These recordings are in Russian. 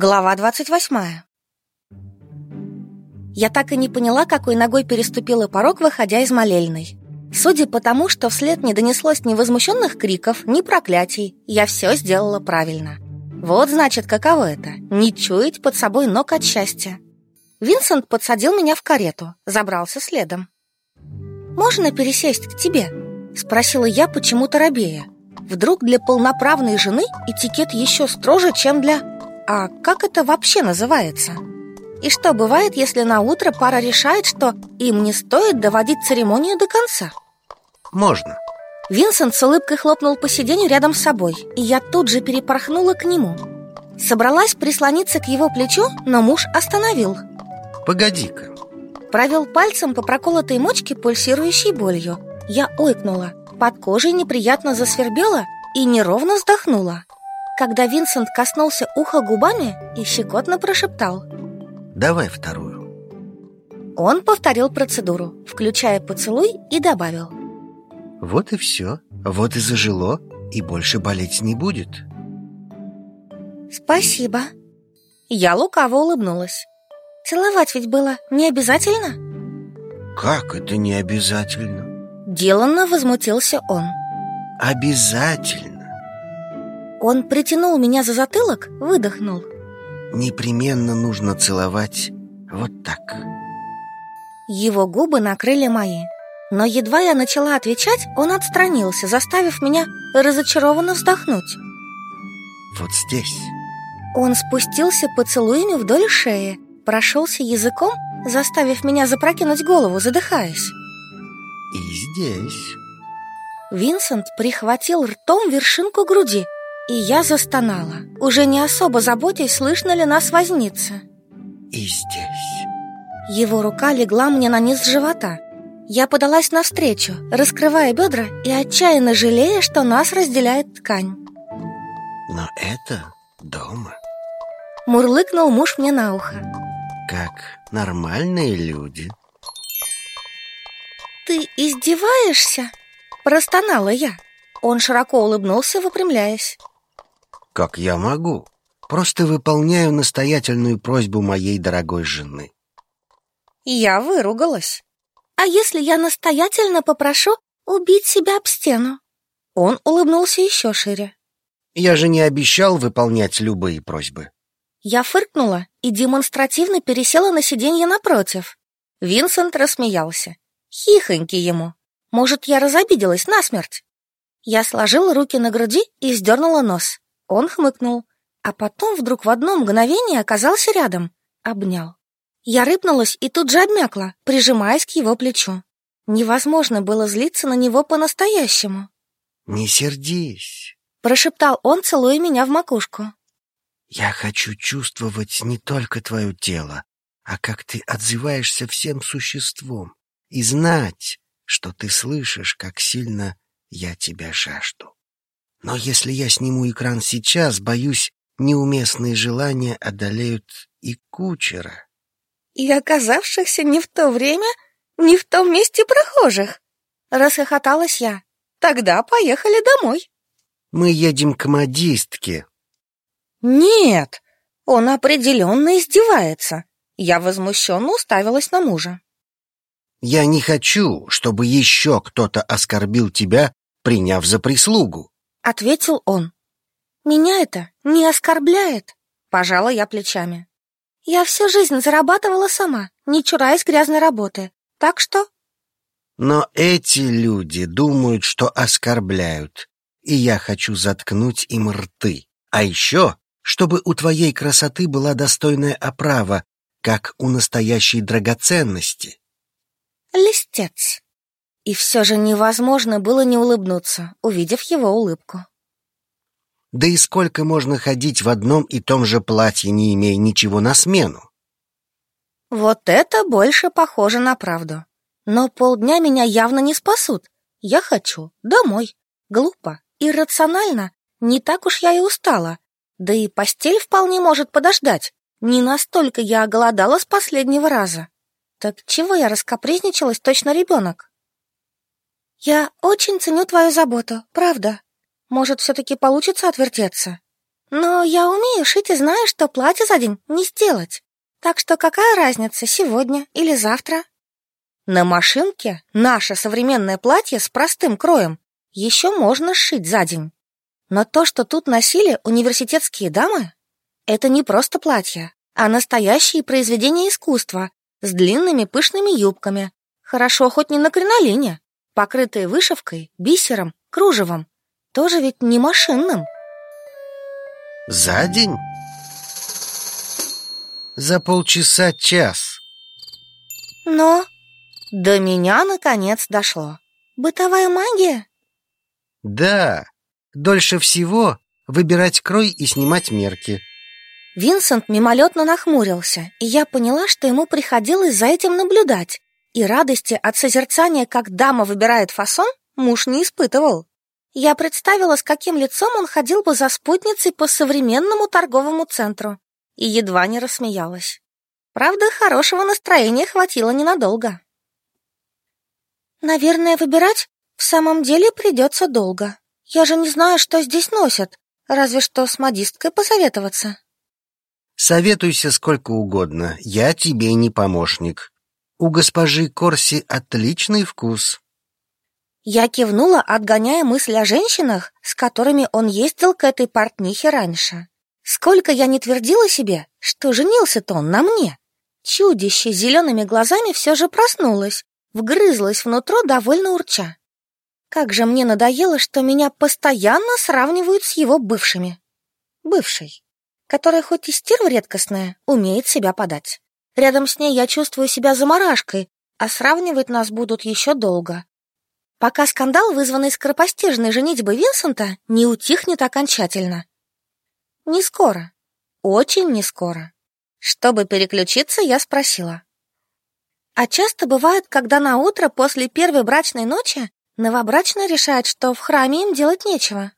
Глава 28 Я так и не поняла, какой ногой переступила порог, выходя из молельной. Судя по тому, что вслед не донеслось ни возмущенных криков, ни проклятий, я все сделала правильно. Вот значит, каково это — не чуять под собой ног от счастья. Винсент подсадил меня в карету, забрался следом. «Можно пересесть к тебе?» — спросила я почему-то робея. Вдруг для полноправной жены этикет еще строже, чем для а как это вообще называется? И что бывает, если на утро пара решает, что им не стоит доводить церемонию до конца? Можно. Винсент с улыбкой хлопнул по сиденью рядом с собой, и я тут же перепорхнула к нему. Собралась прислониться к его плечу, но муж остановил. Погоди-ка. Провел пальцем по проколотой мочке, пульсирующей болью. Я ойкнула. Под кожей неприятно засвербела и неровно вздохнула когда Винсент коснулся уха губами и щекотно прошептал «Давай вторую». Он повторил процедуру, включая поцелуй и добавил «Вот и все, вот и зажило, и больше болеть не будет». «Спасибо». Я лукаво улыбнулась. «Целовать ведь было не обязательно?» «Как это не обязательно?» Деланно возмутился он. «Обязательно!» Он притянул меня за затылок, выдохнул. Непременно нужно целовать вот так. Его губы накрыли мои. Но едва я начала отвечать, он отстранился, заставив меня разочарованно вздохнуть. Вот здесь. Он спустился поцелуями вдоль шеи, прошелся языком, заставив меня запрокинуть голову, задыхаясь. И здесь. Винсент прихватил ртом вершинку груди, и я застонала, уже не особо заботясь, слышно ли нас возниться. И здесь. Его рука легла мне на низ живота. Я подалась навстречу, раскрывая бедра и отчаянно жалея, что нас разделяет ткань. Но это дома. Мурлыкнул муж мне на ухо. Как нормальные люди. Ты издеваешься? Простонала я. Он широко улыбнулся, выпрямляясь. Как я могу? Просто выполняю настоятельную просьбу моей дорогой жены. Я выругалась. А если я настоятельно попрошу убить себя об стену? Он улыбнулся еще шире. Я же не обещал выполнять любые просьбы. Я фыркнула и демонстративно пересела на сиденье напротив. Винсент рассмеялся. Хихоньки ему. Может, я разобиделась насмерть? Я сложила руки на груди и сдернула нос. Он хмыкнул, а потом вдруг в одно мгновение оказался рядом, обнял. Я рыпнулась и тут же обмякла, прижимаясь к его плечу. Невозможно было злиться на него по-настоящему. «Не сердись», — прошептал он, целуя меня в макушку. «Я хочу чувствовать не только твое тело, а как ты отзываешься всем существом, и знать, что ты слышишь, как сильно я тебя жажду». Но если я сниму экран сейчас, боюсь, неуместные желания одолеют и кучера. И оказавшихся не в то время, не в том месте прохожих. Расхохоталась я. Тогда поехали домой. Мы едем к модистке. Нет, он определенно издевается. Я возмущенно уставилась на мужа. Я не хочу, чтобы еще кто-то оскорбил тебя, приняв за прислугу ответил он. Меня это не оскорбляет, пожала я плечами. Я всю жизнь зарабатывала сама, не чураясь грязной работы. Так что... Но эти люди думают, что оскорбляют, и я хочу заткнуть им рты. А еще, чтобы у твоей красоты была достойная оправа, как у настоящей драгоценности. Листец. И все же невозможно было не улыбнуться, увидев его улыбку. Да и сколько можно ходить в одном и том же платье, не имея ничего на смену? Вот это больше похоже на правду. Но полдня меня явно не спасут. Я хочу домой. Глупо, иррационально. Не так уж я и устала. Да и постель вполне может подождать. Не настолько я оголодала с последнего раза. Так чего я раскопризничалась, точно ребенок? «Я очень ценю твою заботу, правда. Может, все-таки получится отвертеться?» Но я умею шить и знаю, что платье за день не сделать. Так что какая разница, сегодня или завтра? На машинке наше современное платье с простым кроем еще можно сшить за день. Но то, что тут носили университетские дамы, это не просто платья, а настоящие произведения искусства с длинными пышными юбками, хорошо хоть не на кринолине, покрытые вышивкой, бисером, кружевом, тоже ведь не машинным. За день? За полчаса час. Но до меня наконец дошло. Бытовая магия? Да, дольше всего выбирать крой и снимать мерки. Винсент мимолетно нахмурился, и я поняла, что ему приходилось за этим наблюдать. И радости от созерцания, как дама выбирает фасон, муж не испытывал. Я представила, с каким лицом он ходил бы за спутницей по современному торговому центру, и едва не рассмеялась. Правда, хорошего настроения хватило ненадолго. Наверное, выбирать в самом деле придется долго. Я же не знаю, что здесь носят, разве что с модисткой посоветоваться. Советуйся сколько угодно, я тебе не помощник. У госпожи Корси отличный вкус. Я кивнула, отгоняя мысль о женщинах, с которыми он ездил к этой портнихе раньше. Сколько я не твердила себе, что женился-то он на мне. Чудище зелеными глазами все же проснулось, вгрызлось внутрь довольно урча. Как же мне надоело, что меня постоянно сравнивают с его бывшими. Бывшей которая хоть и стерва редкостная, умеет себя подать. Рядом с ней я чувствую себя заморашкой, а сравнивать нас будут еще долго. Пока скандал, вызванный скоропостижной женитьбой Винсента, не утихнет окончательно. Не скоро. Очень не скоро. Чтобы переключиться, я спросила. А часто бывает, когда на утро после первой брачной ночи новобрачный решает, что в храме им делать нечего?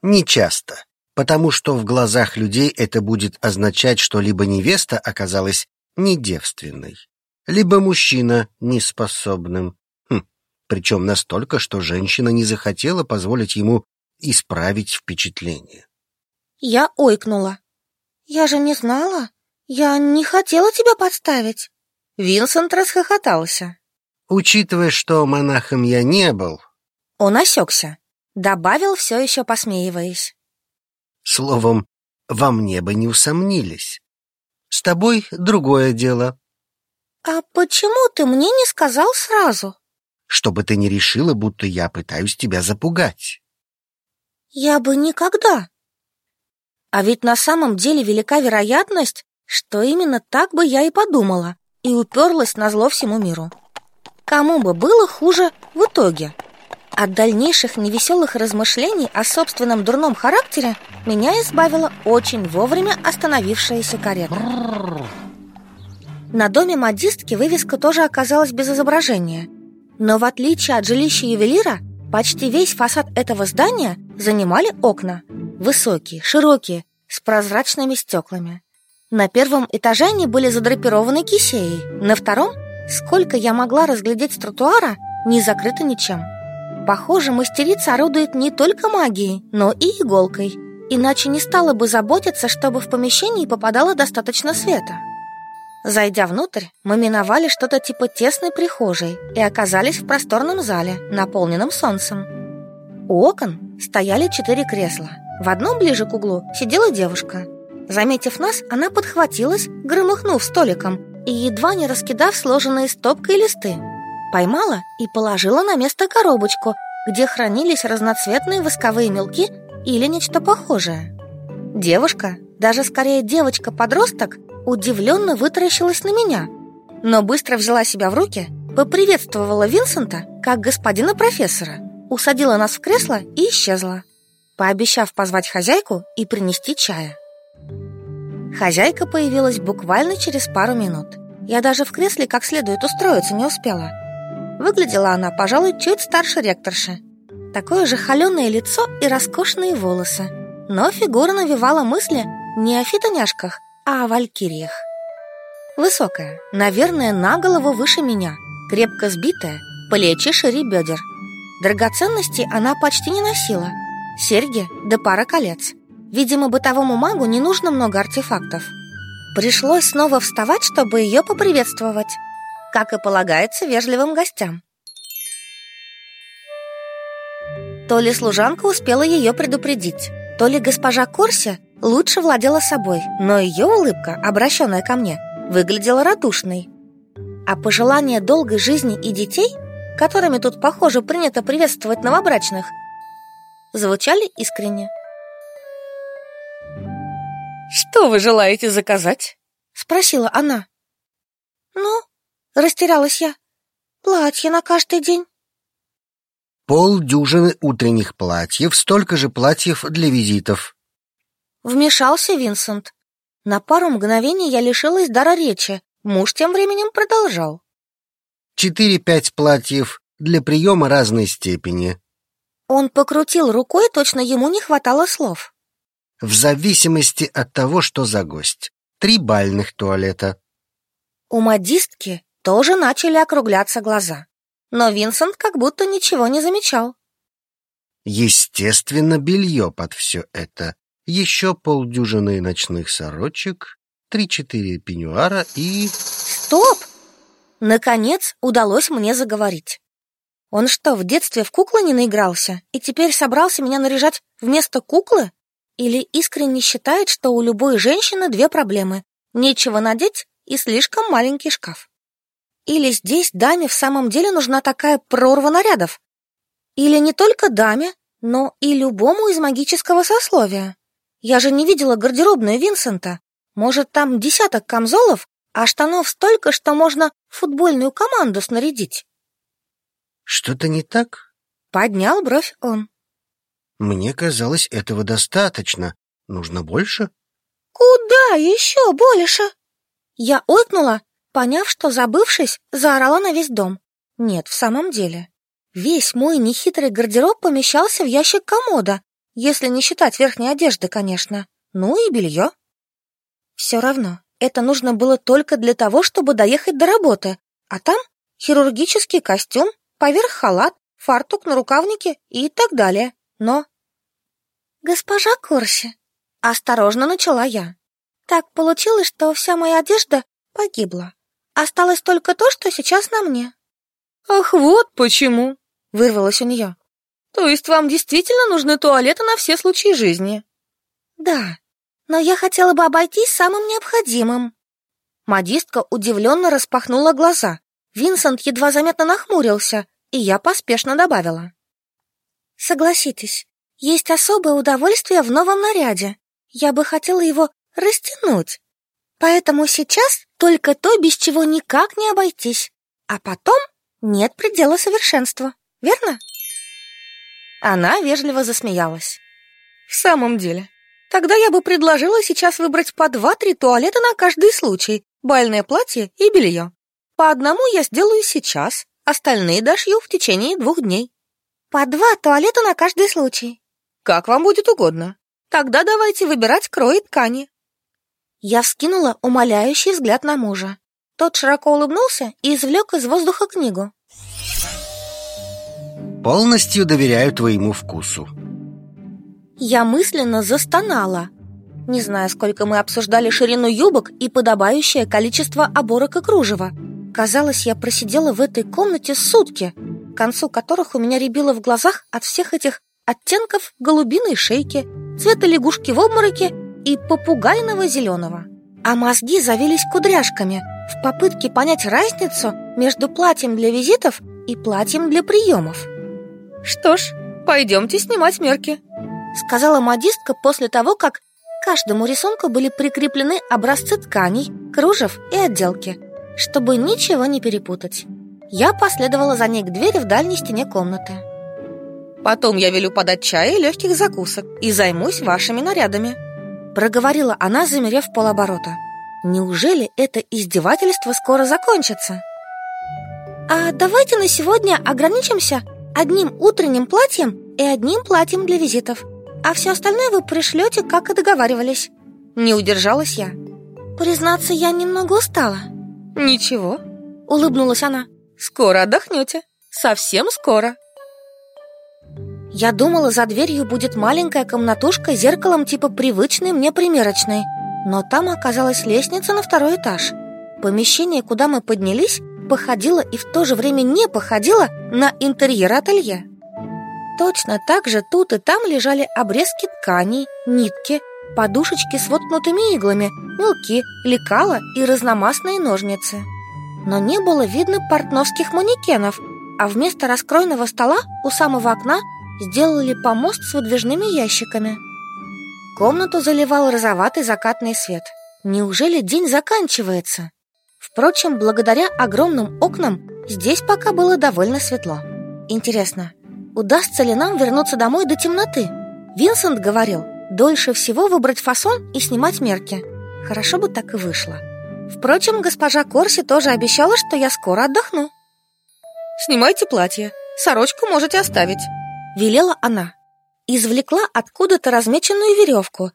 Не часто потому что в глазах людей это будет означать, что либо невеста оказалась недевственной, либо мужчина неспособным. Хм, причем настолько, что женщина не захотела позволить ему исправить впечатление. Я ойкнула. Я же не знала. Я не хотела тебя подставить. Винсент расхохотался. Учитывая, что монахом я не был... Он осекся. Добавил, все еще посмеиваясь. Словом, во мне бы не усомнились. С тобой другое дело. А почему ты мне не сказал сразу? Чтобы ты не решила, будто я пытаюсь тебя запугать. Я бы никогда. А ведь на самом деле велика вероятность, что именно так бы я и подумала, и уперлась на зло всему миру. Кому бы было хуже в итоге? От дальнейших невеселых размышлений о собственном дурном характере меня избавила очень вовремя остановившаяся карета. На доме модистки вывеска тоже оказалась без изображения. Но в отличие от жилища ювелира, почти весь фасад этого здания занимали окна. Высокие, широкие, с прозрачными стеклами. На первом этаже они были задрапированы кисеей, на втором, сколько я могла разглядеть с тротуара, не закрыто ничем. Похоже, мастерица орудует не только магией, но и иголкой. Иначе не стала бы заботиться, чтобы в помещении попадало достаточно света. Зайдя внутрь, мы миновали что-то типа тесной прихожей и оказались в просторном зале, наполненном солнцем. У окон стояли четыре кресла. В одном ближе к углу сидела девушка. Заметив нас, она подхватилась, громыхнув столиком и едва не раскидав сложенные стопкой листы. Поймала и положила на место коробочку, где хранились разноцветные восковые мелки или нечто похожее. Девушка, даже скорее девочка-подросток, удивленно вытаращилась на меня, но быстро взяла себя в руки, поприветствовала Винсента как господина профессора, усадила нас в кресло и исчезла, пообещав позвать хозяйку и принести чая. Хозяйка появилась буквально через пару минут. Я даже в кресле как следует устроиться не успела – Выглядела она, пожалуй, чуть старше ректорши. Такое же холеное лицо и роскошные волосы. Но фигура навевала мысли не о фитоняшках, а о валькириях. Высокая, наверное, на голову выше меня, крепко сбитая, плечи шире бедер. Драгоценностей она почти не носила. Серьги да пара колец. Видимо, бытовому магу не нужно много артефактов. Пришлось снова вставать, чтобы ее поприветствовать, как и полагается вежливым гостям. То ли служанка успела ее предупредить, то ли госпожа Корси лучше владела собой, но ее улыбка, обращенная ко мне, выглядела радушной. А пожелания долгой жизни и детей, которыми тут, похоже, принято приветствовать новобрачных, звучали искренне. «Что вы желаете заказать?» — спросила она. «Ну, растерялась я. Платье на каждый день». Полдюжины утренних платьев, столько же платьев для визитов. Вмешался Винсент. На пару мгновений я лишилась дара речи. Муж тем временем продолжал. Четыре-пять платьев для приема разной степени. Он покрутил рукой, точно ему не хватало слов. В зависимости от того, что за гость. Три бальных туалета. У модистки тоже начали округляться глаза но Винсент как будто ничего не замечал. Естественно, белье под все это. Еще полдюжины ночных сорочек, три-четыре пеньюара и... Стоп! Наконец удалось мне заговорить. Он что, в детстве в куклы не наигрался и теперь собрался меня наряжать вместо куклы? Или искренне считает, что у любой женщины две проблемы — нечего надеть и слишком маленький шкаф? Или здесь даме в самом деле нужна такая прорва нарядов? Или не только даме, но и любому из магического сословия? Я же не видела гардеробную Винсента. Может, там десяток камзолов, а штанов столько, что можно футбольную команду снарядить? Что-то не так? Поднял бровь он. Мне казалось, этого достаточно. Нужно больше? Куда еще больше? Я ойкнула Поняв, что забывшись, заорала на весь дом. Нет, в самом деле. Весь мой нехитрый гардероб помещался в ящик комода, если не считать верхней одежды, конечно. Ну и белье. Все равно, это нужно было только для того, чтобы доехать до работы, а там хирургический костюм, поверх халат, фартук на рукавнике и так далее. Но... «Госпожа Корси», — осторожно начала я. «Так получилось, что вся моя одежда погибла. Осталось только то, что сейчас на мне. Ах, вот почему, вырвалось у нее. То есть вам действительно нужны туалеты на все случаи жизни? Да, но я хотела бы обойтись самым необходимым. Модистка удивленно распахнула глаза. Винсент едва заметно нахмурился, и я поспешно добавила. Согласитесь, есть особое удовольствие в новом наряде. Я бы хотела его растянуть. Поэтому сейчас только то, без чего никак не обойтись. А потом нет предела совершенства, верно? Она вежливо засмеялась. В самом деле, тогда я бы предложила сейчас выбрать по два-три туалета на каждый случай, бальное платье и белье. По одному я сделаю сейчас, остальные дошью в течение двух дней. По два туалета на каждый случай. Как вам будет угодно. Тогда давайте выбирать крой ткани. Я вскинула умоляющий взгляд на мужа. Тот широко улыбнулся и извлек из воздуха книгу. «Полностью доверяю твоему вкусу». Я мысленно застонала. Не знаю, сколько мы обсуждали ширину юбок и подобающее количество оборок и кружева. Казалось, я просидела в этой комнате сутки, к концу которых у меня рябило в глазах от всех этих оттенков голубиной шейки, цвета лягушки в обмороке и попугайного зеленого. А мозги завелись кудряшками в попытке понять разницу между платьем для визитов и платьем для приемов. «Что ж, пойдемте снимать мерки», сказала модистка после того, как к каждому рисунку были прикреплены образцы тканей, кружев и отделки, чтобы ничего не перепутать. Я последовала за ней к двери в дальней стене комнаты. Потом я велю подать чай и легких закусок и займусь вашими нарядами. Проговорила она, замерев полоборота. Неужели это издевательство скоро закончится? А давайте на сегодня ограничимся одним утренним платьем и одним платьем для визитов. А все остальное вы пришлете, как и договаривались. Не удержалась я. Признаться, я немного устала. Ничего, улыбнулась она. Скоро отдохнете. Совсем скоро. Я думала, за дверью будет маленькая комнатушка с зеркалом типа привычной мне примерочной. Но там оказалась лестница на второй этаж. Помещение, куда мы поднялись, походило и в то же время не походило на интерьер ателье. Точно так же тут и там лежали обрезки тканей, нитки, подушечки с воткнутыми иглами, мелки, лекала и разномастные ножницы. Но не было видно портновских манекенов, а вместо раскройного стола у самого окна сделали помост с выдвижными ящиками. Комнату заливал розоватый закатный свет. Неужели день заканчивается? Впрочем, благодаря огромным окнам здесь пока было довольно светло. Интересно, удастся ли нам вернуться домой до темноты? Винсент говорил, дольше всего выбрать фасон и снимать мерки. Хорошо бы так и вышло. Впрочем, госпожа Корси тоже обещала, что я скоро отдохну. «Снимайте платье, сорочку можете оставить», — велела она. Извлекла откуда-то размеченную веревку.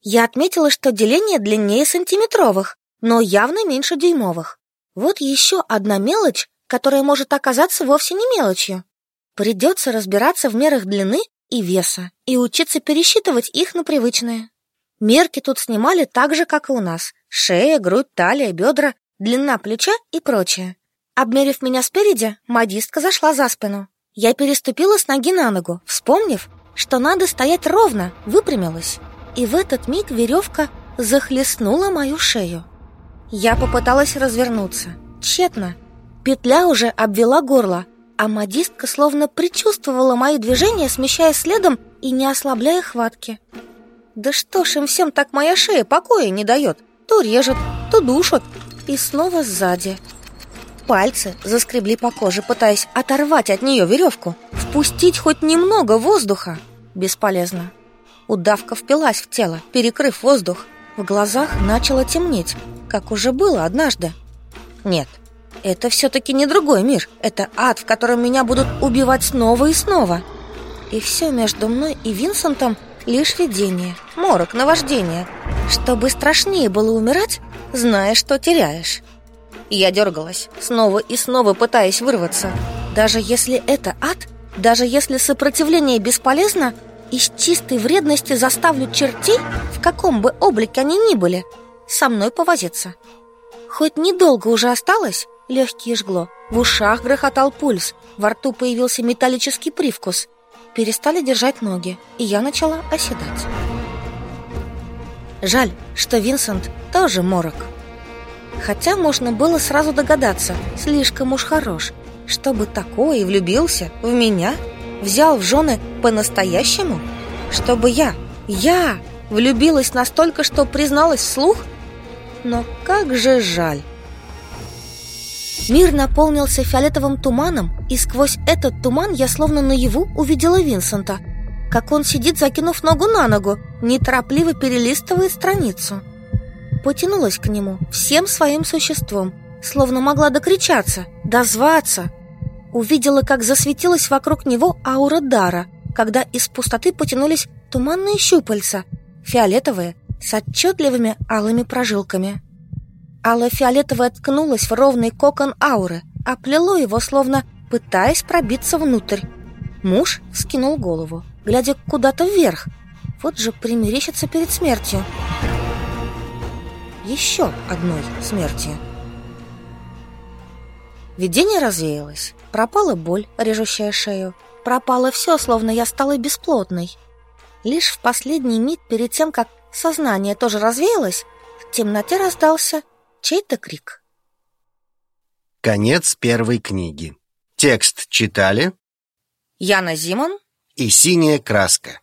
Я отметила, что деление длиннее сантиметровых, но явно меньше дюймовых. Вот еще одна мелочь, которая может оказаться вовсе не мелочью. Придется разбираться в мерах длины и веса и учиться пересчитывать их на привычные. Мерки тут снимали так же, как и у нас. Шея, грудь, талия, бедра, длина плеча и прочее. Обмерив меня спереди, модистка зашла за спину. Я переступила с ноги на ногу, вспомнив, что надо стоять ровно, выпрямилась. И в этот миг веревка захлестнула мою шею. Я попыталась развернуться. Тщетно. Петля уже обвела горло, а модистка словно предчувствовала мои движения, смещая следом и не ослабляя хватки. Да что ж им всем так моя шея покоя не дает? То режет, то душит, и снова сзади. Пальцы заскребли по коже, пытаясь оторвать от нее веревку, впустить хоть немного воздуха. Бесполезно. Удавка впилась в тело, перекрыв воздух. В глазах начало темнеть, как уже было однажды. Нет, это все-таки не другой мир. Это ад, в котором меня будут убивать снова и снова. И все между мной и Винсентом – лишь видение, морок, наваждение, чтобы страшнее было умирать, зная, что теряешь. Я дергалась, снова и снова пытаясь вырваться. Даже если это ад, даже если сопротивление бесполезно, из чистой вредности заставлю чертей, в каком бы облике они ни были, со мной повозиться. Хоть недолго уже осталось, легкие жгло, в ушах грохотал пульс, во рту появился металлический привкус – перестали держать ноги, и я начала оседать. Жаль, что Винсент тоже морок. Хотя можно было сразу догадаться, слишком уж хорош, чтобы такое и влюбился в меня, взял в жены по-настоящему, чтобы я, я влюбилась настолько, что призналась вслух. Но как же жаль. Мир наполнился фиолетовым туманом, и сквозь этот туман я словно наяву увидела Винсента, как он сидит, закинув ногу на ногу, неторопливо перелистывает страницу. Потянулась к нему всем своим существом, словно могла докричаться, дозваться. Увидела, как засветилась вокруг него аура дара, когда из пустоты потянулись туманные щупальца, фиолетовые, с отчетливыми алыми прожилками. Алла фиолетовая ткнулась в ровный кокон ауры, оплело его, словно пытаясь пробиться внутрь. Муж скинул голову, глядя куда-то вверх. Вот же примерещится перед смертью. Еще одной смертью. Видение развеялось. Пропала боль, режущая шею. Пропало все, словно я стала бесплотной. Лишь в последний миг перед тем, как сознание тоже развеялось, в темноте раздался Чей-то крик. Конец первой книги. Текст читали Яна Зимон и синяя краска.